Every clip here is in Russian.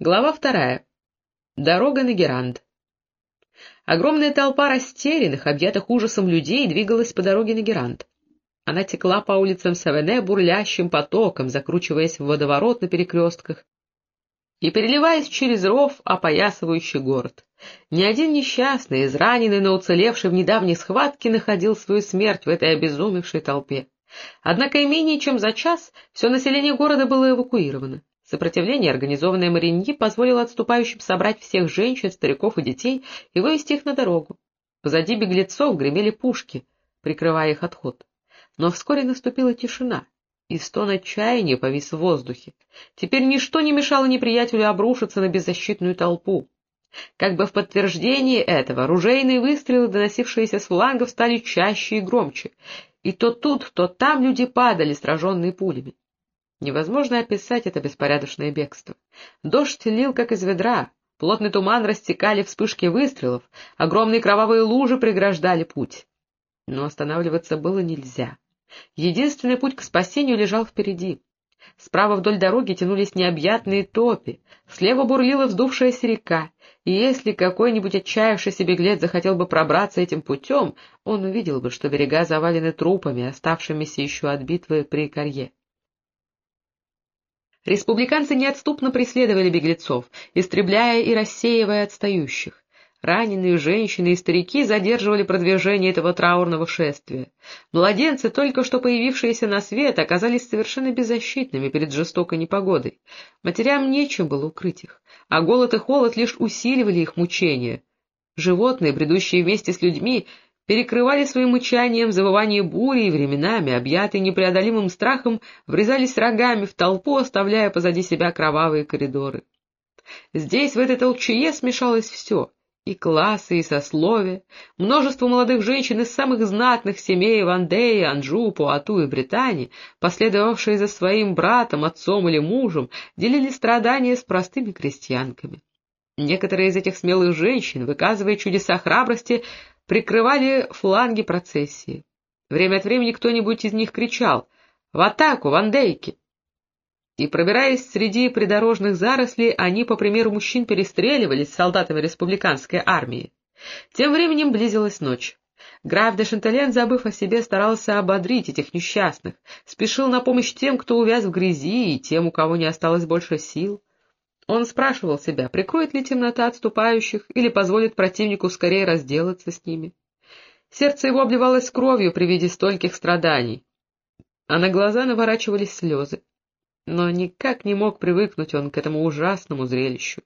Глава вторая. Дорога на Геранд. Огромная толпа растерянных, объятых ужасом людей двигалась по дороге на Геранд. Она текла по улицам Савене бурлящим потоком, закручиваясь в водоворот на перекрестках и переливаясь через ров, опоясывающий город. Ни один несчастный, израненный, но уцелевший в недавней схватке, находил свою смерть в этой обезумевшей толпе. Однако и менее чем за час все население города было эвакуировано. Сопротивление, организованное Мариньи, позволило отступающим собрать всех женщин, стариков и детей и вывести их на дорогу. Позади беглецов гремели пушки, прикрывая их отход. Но вскоре наступила тишина, и стон отчаяния повис в воздухе. Теперь ничто не мешало неприятелю обрушиться на беззащитную толпу. Как бы в подтверждение этого, ружейные выстрелы, доносившиеся с флангов, стали чаще и громче, и то тут, то там люди падали, сраженные пулями. Невозможно описать это беспорядочное бегство. Дождь лил, как из ведра, плотный туман растекали вспышки выстрелов, огромные кровавые лужи преграждали путь. Но останавливаться было нельзя. Единственный путь к спасению лежал впереди. Справа вдоль дороги тянулись необъятные топи, слева бурлила вздувшаяся река, и если какой-нибудь отчаявшийся беглец захотел бы пробраться этим путем, он увидел бы, что берега завалены трупами, оставшимися еще от битвы при Карье. Республиканцы неотступно преследовали беглецов, истребляя и рассеивая отстающих. Раненые женщины и старики задерживали продвижение этого траурного шествия. Младенцы, только что появившиеся на свет, оказались совершенно беззащитными перед жестокой непогодой. Матерям нечем было укрыть их, а голод и холод лишь усиливали их мучения. Животные, бредущие вместе с людьми, перекрывали своим мычанием завывание бури и временами, объятые непреодолимым страхом, врезались рогами в толпу, оставляя позади себя кровавые коридоры. Здесь, в этой толчее, смешалось все — и классы, и сословия. Множество молодых женщин из самых знатных семей Вандеи, Анжу, Пуату и Британии, последовавшие за своим братом, отцом или мужем, делили страдания с простыми крестьянками. Некоторые из этих смелых женщин, выказывая чудеса храбрости, прикрывали фланги процессии. Время от времени кто-нибудь из них кричал «В атаку, вандейки!» И, пробираясь среди придорожных зарослей, они, по примеру мужчин, перестреливались с солдатами республиканской армии. Тем временем близилась ночь. Граф де Шантален, забыв о себе, старался ободрить этих несчастных, спешил на помощь тем, кто увяз в грязи, и тем, у кого не осталось больше сил. Он спрашивал себя, прикроет ли темнота отступающих или позволит противнику скорее разделаться с ними. Сердце его обливалось кровью при виде стольких страданий, а на глаза наворачивались слезы. Но никак не мог привыкнуть он к этому ужасному зрелищу.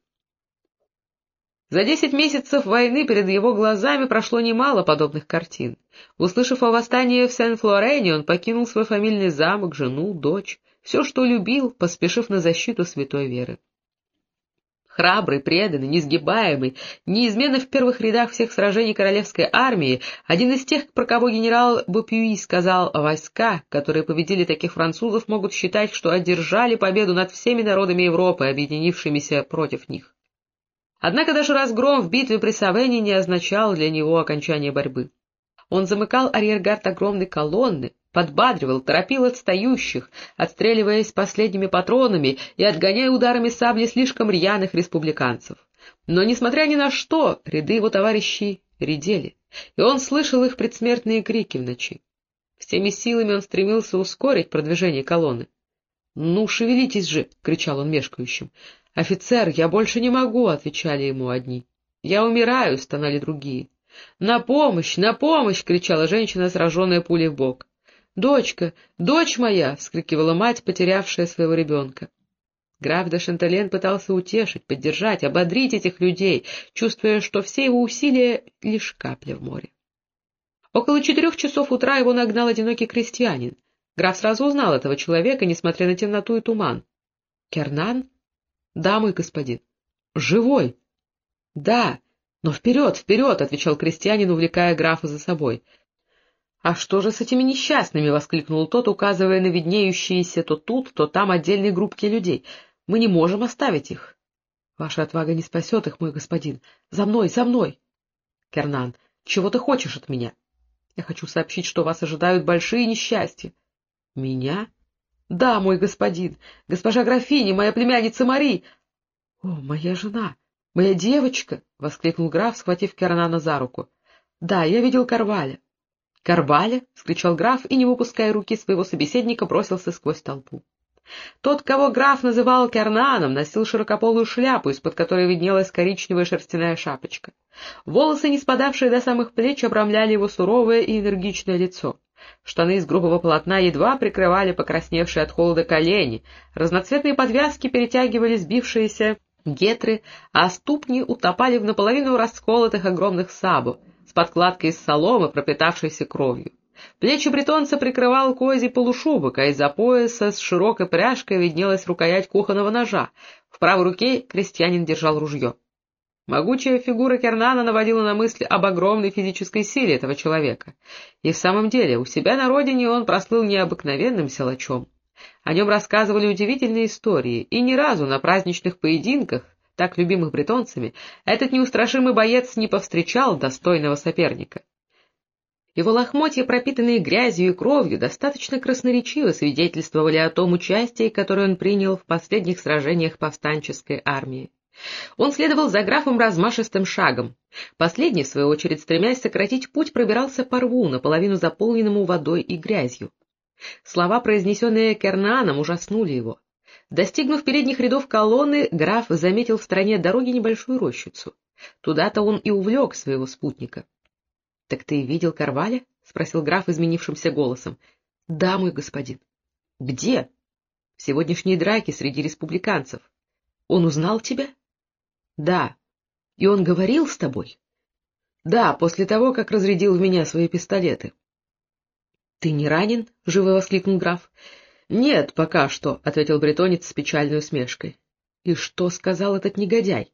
За десять месяцев войны перед его глазами прошло немало подобных картин. Услышав о восстании в Сен-Флорене, он покинул свой фамильный замок, жену, дочь, все, что любил, поспешив на защиту святой веры храбрый, преданный, несгибаемый, неизменно в первых рядах всех сражений королевской армии, один из тех, про кого генерал Бопюи сказал, войска, которые победили таких французов, могут считать, что одержали победу над всеми народами Европы, объединившимися против них. Однако даже разгром в битве при Савене не означал для него окончание борьбы. Он замыкал арьергард огромной колонны, подбадривал, торопил отстающих, отстреливаясь последними патронами и отгоняя ударами сабли слишком рьяных республиканцев. Но, несмотря ни на что, ряды его товарищей редели, и он слышал их предсмертные крики в ночи. Всеми силами он стремился ускорить продвижение колонны. — Ну, шевелитесь же! — кричал он мешкающим. — Офицер, я больше не могу! — отвечали ему одни. — Я умираю! — стонали другие. — На помощь! На помощь! — кричала женщина, сраженная пулей в бок. «Дочка! Дочь моя!» — вскрикивала мать, потерявшая своего ребенка. Граф де Шантален пытался утешить, поддержать, ободрить этих людей, чувствуя, что все его усилия — лишь капля в море. Около четырех часов утра его нагнал одинокий крестьянин. Граф сразу узнал этого человека, несмотря на темноту и туман. — Кернан? — Да, мой господин. — Живой? — Да. Но вперед, вперед! — отвечал крестьянин, увлекая графа за собой. «А что же с этими несчастными?» — воскликнул тот, указывая на виднеющиеся то тут, то там отдельные группки людей. «Мы не можем оставить их». «Ваша отвага не спасет их, мой господин. За мной, за мной!» «Кернан, чего ты хочешь от меня?» «Я хочу сообщить, что вас ожидают большие несчастья». «Меня?» «Да, мой господин. Госпожа графиня, моя племянница Мари». — О, моя жена! Моя девочка! — воскликнул граф, схватив Кернана за руку. — Да, я видел Карваля. — Карваля! — вскричал граф и, не выпуская руки своего собеседника, бросился сквозь толпу. Тот, кого граф называл Кернаном, носил широкополую шляпу, из-под которой виднелась коричневая шерстяная шапочка. Волосы, не спадавшие до самых плеч, обрамляли его суровое и энергичное лицо. Штаны из грубого полотна едва прикрывали покрасневшие от холода колени, разноцветные подвязки перетягивали сбившиеся гетры, а ступни утопали в наполовину расколотых огромных сабу с подкладкой из соломы, пропитавшейся кровью. Плечи бретонца прикрывал козий полушубок, а из-за пояса с широкой пряжкой виднелась рукоять кухонного ножа. В правой руке крестьянин держал ружье. Могучая фигура Кернана наводила на мысли об огромной физической силе этого человека. И в самом деле, у себя на родине он прослыл необыкновенным силачом. О нем рассказывали удивительные истории, и ни разу на праздничных поединках, так любимых бретонцами, этот неустрашимый боец не повстречал достойного соперника. Его лохмотья, пропитанные грязью и кровью, достаточно красноречиво свидетельствовали о том участии, которое он принял в последних сражениях повстанческой армии. Он следовал за графом размашистым шагом. Последний, в свою очередь, стремясь сократить путь, пробирался по рву, наполовину заполненному водой и грязью. Слова, произнесенные Кернаном, ужаснули его. Достигнув передних рядов колонны, граф заметил в стороне дороги небольшую рощицу. Туда-то он и увлек своего спутника. — Так ты видел Карваля? — спросил граф изменившимся голосом. — Да, мой господин. — Где? — В сегодняшней драке среди республиканцев. — Он узнал тебя? — да. И он говорил с тобой? Да, после того, как разрядил в меня свои пистолеты. Ты не ранен? живо воскликнул граф. Нет, пока что, ответил бретонец с печальной усмешкой. И что сказал этот негодяй?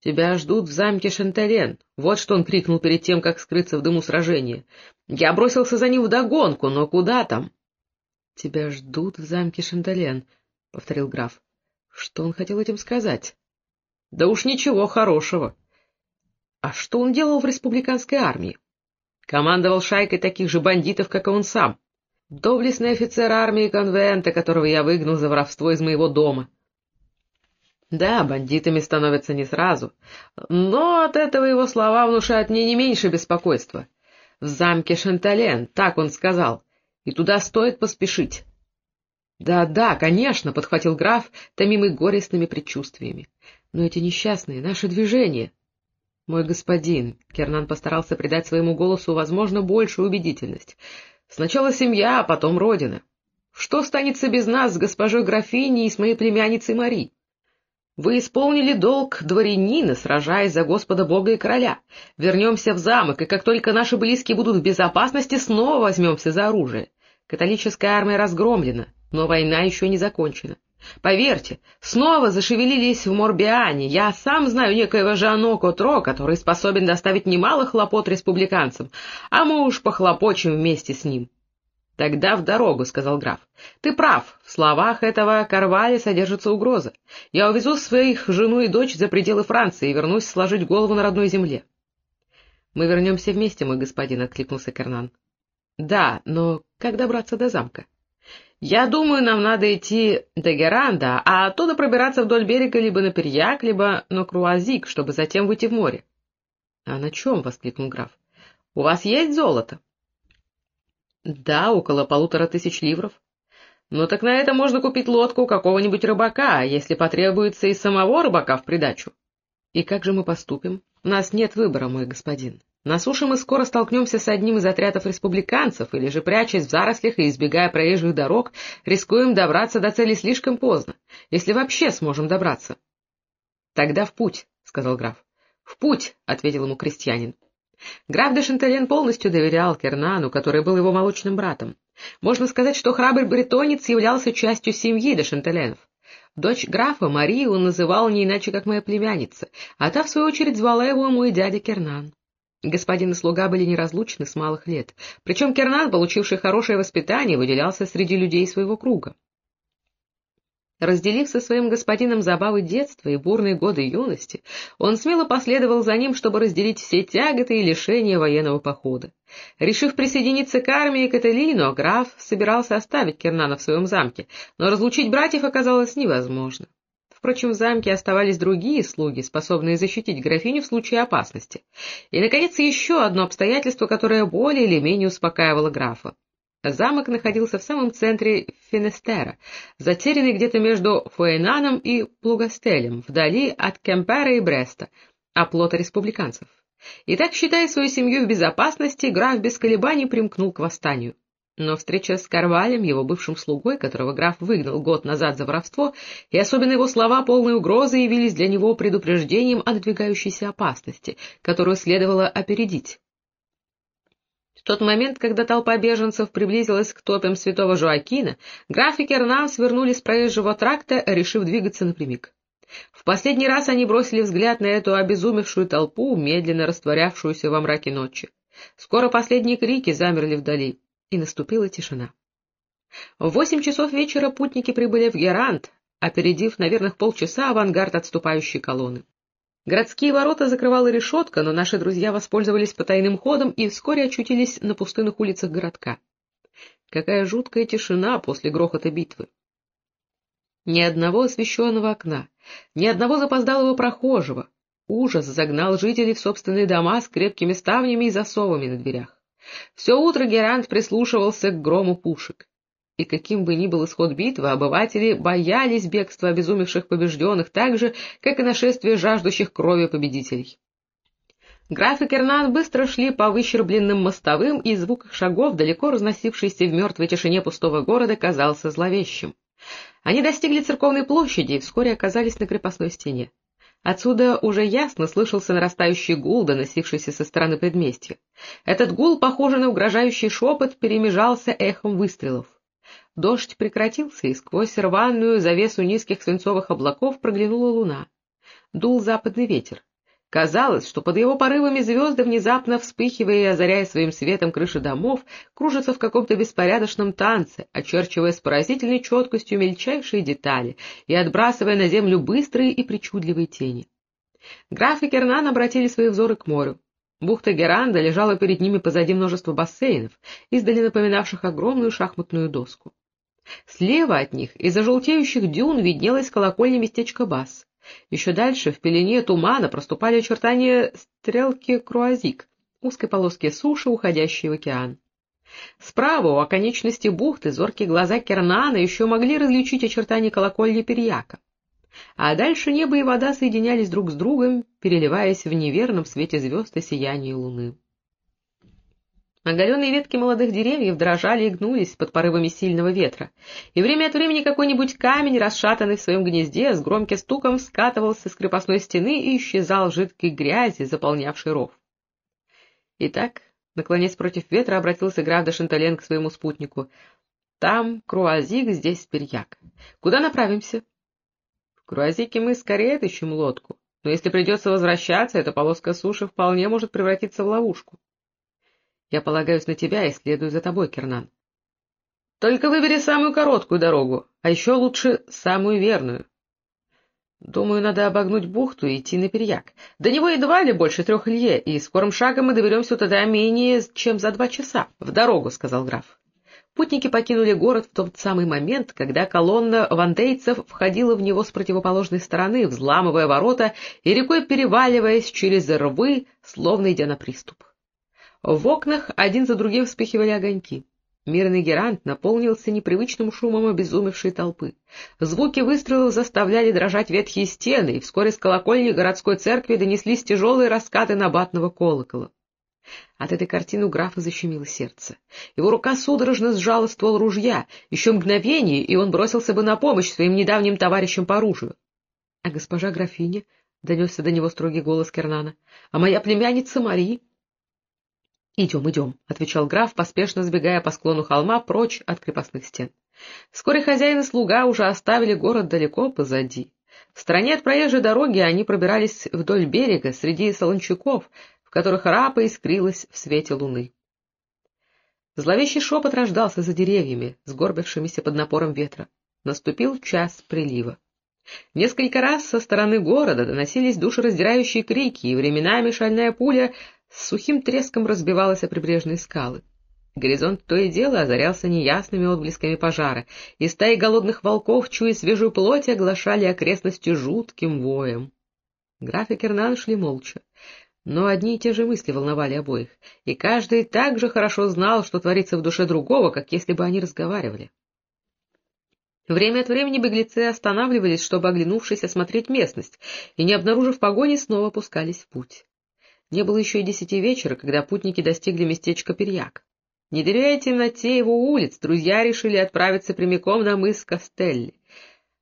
Тебя ждут в замке Шантален. Вот что он крикнул перед тем, как скрыться в дыму сражения. Я бросился за ним вдогонку, но куда там? — Тебя ждут в замке Шантален, — повторил граф. Что он хотел этим сказать? Да уж ничего хорошего. А что он делал в республиканской армии? Командовал шайкой таких же бандитов, как и он сам. Доблестный офицер армии конвента, которого я выгнал за воровство из моего дома. Да, бандитами становятся не сразу, но от этого его слова внушают мне не меньше беспокойства. В замке Шантален, так он сказал, и туда стоит поспешить. «Да, да, конечно», — подхватил граф, томимый горестными предчувствиями. «Но эти несчастные, наше движение...» «Мой господин», — Кернан постарался придать своему голосу, возможно, большую убедительность, «сначала семья, а потом родина. Что станется без нас с госпожой графиней и с моей племянницей Мари? Вы исполнили долг дворянина, сражаясь за Господа Бога и Короля. Вернемся в замок, и как только наши близкие будут в безопасности, снова возьмемся за оружие. Католическая армия разгромлена, но война еще не закончена. Поверьте, снова зашевелились в Морбиане. Я сам знаю некоего Жано Котро, который способен доставить немало хлопот республиканцам, а мы уж похлопочем вместе с ним. — Тогда в дорогу, — сказал граф. — Ты прав, в словах этого Карвали содержится угроза. Я увезу своих жену и дочь за пределы Франции и вернусь сложить голову на родной земле. — Мы вернемся вместе, мой господин, — откликнулся Кернан. — Да, но как добраться до замка? — я думаю, нам надо идти до Геранда, а оттуда пробираться вдоль берега либо на Перьяк, либо на Круазик, чтобы затем выйти в море. — А на чем? — воскликнул граф. — У вас есть золото? — Да, около полутора тысяч ливров. — Ну так на это можно купить лодку какого-нибудь рыбака, если потребуется и самого рыбака в придачу. — И как же мы поступим? У нас нет выбора, мой господин. На суше мы скоро столкнемся с одним из отрядов республиканцев, или же, прячась в зарослях и избегая проезжих дорог, рискуем добраться до цели слишком поздно, если вообще сможем добраться. — Тогда в путь, — сказал граф. — В путь, — ответил ему крестьянин. Граф де Шантален полностью доверял Кернану, который был его молочным братом. Можно сказать, что храбрый бретонец являлся частью семьи де Шанталенов. Дочь графа Марию он называл не иначе, как моя племянница, а та, в свою очередь, звала его мой дядя Кернан. Господин и слуга были неразлучны с малых лет, причем Кернан, получивший хорошее воспитание, выделялся среди людей своего круга. Разделив со своим господином забавы детства и бурные годы юности, он смело последовал за ним, чтобы разделить все тяготы и лишения военного похода. Решив присоединиться к армии Каталино, граф собирался оставить Кернана в своем замке, но разлучить братьев оказалось невозможно Впрочем, в замке оставались другие слуги, способные защитить графиню в случае опасности. И, наконец, еще одно обстоятельство, которое более или менее успокаивало графа. Замок находился в самом центре Финестера, затерянный где-то между Фуэнаном и Плугастелем, вдали от Кемпера и Бреста, оплота республиканцев. И так, считая свою семью в безопасности, граф без колебаний примкнул к восстанию. Но встреча с Карвалем, его бывшим слугой, которого граф выгнал год назад за воровство, и особенно его слова полные угрозы явились для него предупреждением о надвигающейся опасности, которую следовало опередить. В тот момент, когда толпа беженцев приблизилась к топям святого Жоакина, граф и Кернан свернули с проезжего тракта, решив двигаться напрямик. В последний раз они бросили взгляд на эту обезумевшую толпу, медленно растворявшуюся во мраке ночи. Скоро последние крики замерли вдали и наступила тишина. В восемь часов вечера путники прибыли в Герант, опередив на верных полчаса авангард отступающей колонны. Городские ворота закрывала решетка, но наши друзья воспользовались потайным ходом и вскоре очутились на пустынных улицах городка. Какая жуткая тишина после грохота битвы! Ни одного освещенного окна, ни одного запоздалого прохожего. Ужас загнал жителей в собственные дома с крепкими ставнями и засовами на дверях. Все утро Герант прислушивался к грому пушек. И каким бы ни был исход битвы, обыватели боялись бегства обезумевших побежденных так же, как и нашествия жаждущих крови победителей. Граф и Кернан быстро шли по выщербленным мостовым, и звук их шагов, далеко разносившийся в мертвой тишине пустого города, казался зловещим. Они достигли церковной площади и вскоре оказались на крепостной стене. Отсюда уже ясно слышался нарастающий гул, доносившийся со стороны предместья. Этот гул, похожий на угрожающий шепот, перемежался эхом выстрелов. Дождь прекратился, и сквозь рваную завесу низких свинцовых облаков проглянула луна. Дул западный ветер. Казалось, что под его порывами звезды, внезапно вспыхивая и озаряя своим светом крыши домов, кружатся в каком-то беспорядочном танце, очерчивая с поразительной четкостью мельчайшие детали и отбрасывая на землю быстрые и причудливые тени. Граф и Кернан обратили свои взоры к морю. Бухта Геранда лежала перед ними позади множества бассейнов, издали напоминавших огромную шахматную доску. Слева от них из-за желтеющих дюн виднелась колокольня местечка Бас. Еще дальше, в пелене тумана, проступали очертания стрелки Круазик, узкой полоски суши, уходящей в океан. Справа, у оконечности бухты, зоркие глаза Кернана еще могли различить очертания колокольни Перьяка. А дальше небо и вода соединялись друг с другом, переливаясь в неверном свете звезд и сиянии луны. Оголенные ветки молодых деревьев дрожали и гнулись под порывами сильного ветра, и время от времени какой-нибудь камень, расшатанный в своем гнезде, с громким стуком скатывался с крепостной стены и исчезал в жидкой грязи, заполнявшей ров. Итак, наклонясь против ветра, обратился граф де Шантален к своему спутнику. — Там Круазик, здесь Перьяк. Куда направимся? — В Круазике мы скорее отыщем лодку, но если придется возвращаться, эта полоска суши вполне может превратиться в ловушку. Я полагаюсь на тебя и следую за тобой, Кернан. Только выбери самую короткую дорогу, а еще лучше самую верную. Думаю, надо обогнуть бухту и идти на перьяк. До него едва ли больше трех лье, и скорым шагом мы доберемся туда менее, чем за два часа. В дорогу, — сказал граф. Путники покинули город в тот самый момент, когда колонна вандейцев входила в него с противоположной стороны, взламывая ворота и рекой переваливаясь через рвы, словно идя на приступ. В окнах один за другим вспыхивали огоньки. Мирный герант наполнился непривычным шумом обезумевшей толпы. Звуки выстрелов заставляли дрожать ветхие стены, и вскоре с колокольни городской церкви донеслись тяжелые раскаты набатного колокола. От этой картины у графа защемило сердце. Его рука судорожно сжала ствол ружья. Еще мгновение, и он бросился бы на помощь своим недавним товарищам по оружию. — А госпожа графиня? — донесся до него строгий голос Кернана. — А моя племянница Мария? — Идем, идем, — отвечал граф, поспешно сбегая по склону холма прочь от крепостных стен. Вскоре хозяин и слуга уже оставили город далеко позади. В стороне от проезжей дороги они пробирались вдоль берега, среди солончаков, в которых рапа искрилась в свете луны. Зловещий шепот рождался за деревьями, сгорбившимися под напором ветра. Наступил час прилива. Несколько раз со стороны города доносились душераздирающие крики, и временами шальная пуля с сухим треском разбивалась о прибрежные скалы. Горизонт то и дело озарялся неясными отблесками пожара, и стаи голодных волков, чуя свежую плоть, оглашали окрестности жутким воем. Граф и Кернан шли молча. Но одни и те же мысли волновали обоих, и каждый так же хорошо знал, что творится в душе другого, как если бы они разговаривали. Время от времени беглецы останавливались, чтобы, оглянувшись, осмотреть местность, и, не обнаружив погони, снова пускались в путь. Не было еще и десяти вечера, когда путники достигли местечка Перьяк. Не доверяя темноте его улиц, друзья решили отправиться прямиком на мыс Костелли.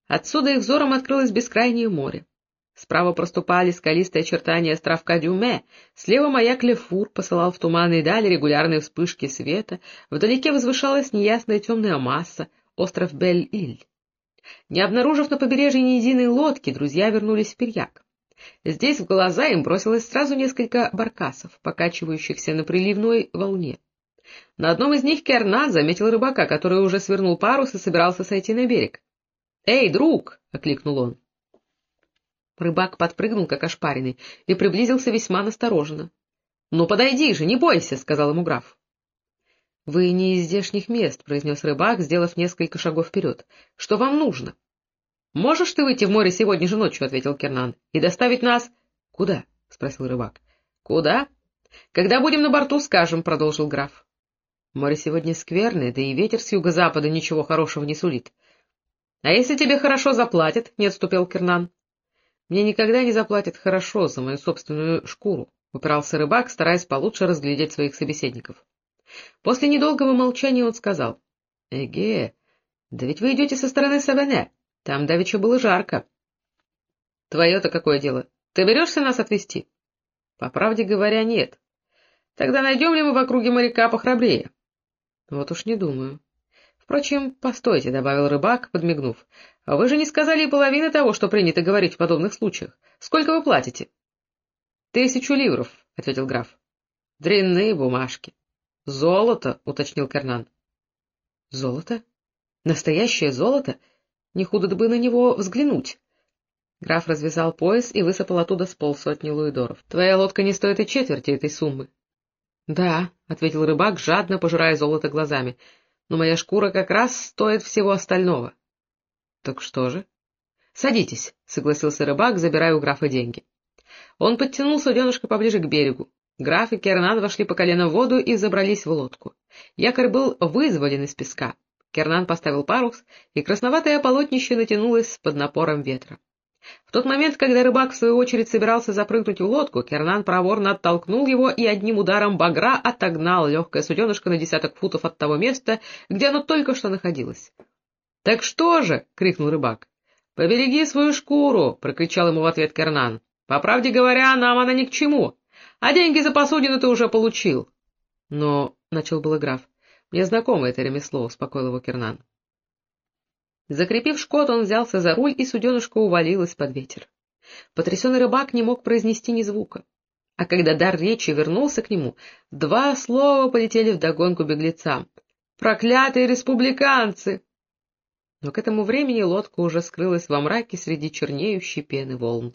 Отсюда их взором открылось бескрайнее море. Справа проступали скалистые очертания островка Дюме, слева маяк Лефур посылал в туманные дали регулярные вспышки света, вдалеке возвышалась неясная темная масса, остров Бель-Иль. Не обнаружив на побережье ни единой лодки, друзья вернулись в Перьяк. Здесь в глаза им бросилось сразу несколько баркасов, покачивающихся на приливной волне. На одном из них Кернан заметил рыбака, который уже свернул парус и собирался сойти на берег. — Эй, друг! — окликнул он. Рыбак подпрыгнул, как ошпаренный, и приблизился весьма настороженно. — Ну, подойди же, не бойся, — сказал ему граф. — Вы не из здешних мест, — произнес рыбак, сделав несколько шагов вперед. — Что вам нужно? — Можешь ты выйти в море сегодня же ночью, — ответил Кернан, — и доставить нас... — Куда? — спросил рыбак. — Куда? — Когда будем на борту, скажем, — продолжил граф. — Море сегодня скверное, да и ветер с юго-запада ничего хорошего не сулит. — А если тебе хорошо заплатят? — не отступил Кернан. Мне никогда не заплатят хорошо за мою собственную шкуру, — упирался рыбак, стараясь получше разглядеть своих собеседников. После недолгого молчания он сказал. — Эге, да ведь вы идете со стороны Савене. Там давеча было жарко. — Твое-то какое дело? Ты берешься нас отвезти? — По правде говоря, нет. Тогда найдем ли мы в округе моряка похрабрее? — Вот уж не думаю. Впрочем, постойте, — добавил рыбак, подмигнув. — Вы же не сказали и половины того, что принято говорить в подобных случаях. Сколько вы платите? — Тысячу ливров, — ответил граф. — Дрянные бумажки. — Золото, — уточнил Кернан. — Золото? Настоящее золото? Не худо бы на него взглянуть. Граф развязал пояс и высыпал оттуда с полсотни луидоров. — Твоя лодка не стоит и четверти этой суммы. — Да, — ответил рыбак, жадно пожирая золото глазами но моя шкура как раз стоит всего остального. — Так что же? — Садитесь, — согласился рыбак, забирая у графа деньги. Он подтянул суденышко поближе к берегу. Граф и Кернан вошли по колено в воду и забрались в лодку. Якорь был вызволен из песка. Кернан поставил парус, и красноватое полотнище натянулось под напором ветра. В тот момент, когда рыбак в свою очередь собирался запрыгнуть в лодку, Кернан проворно оттолкнул его и одним ударом багра отогнал легкое суденышко на десяток футов от того места, где оно только что находилось. — Так что же? — крикнул рыбак. — Побереги свою шкуру! — прокричал ему в ответ Кернан. — По правде говоря, нам она ни к чему. А деньги за посудину ты уже получил. — Но, — начал было граф, — мне знакомо это ремесло, — успокоил его Кернан. Закрепив шкот, он взялся за руль, и суденышко увалилось под ветер. Потрясенный рыбак не мог произнести ни звука. А когда дар речи вернулся к нему, два слова полетели вдогонку беглецам. «Проклятые республиканцы!» Но к этому времени лодка уже скрылась во мраке среди чернеющей пены волн.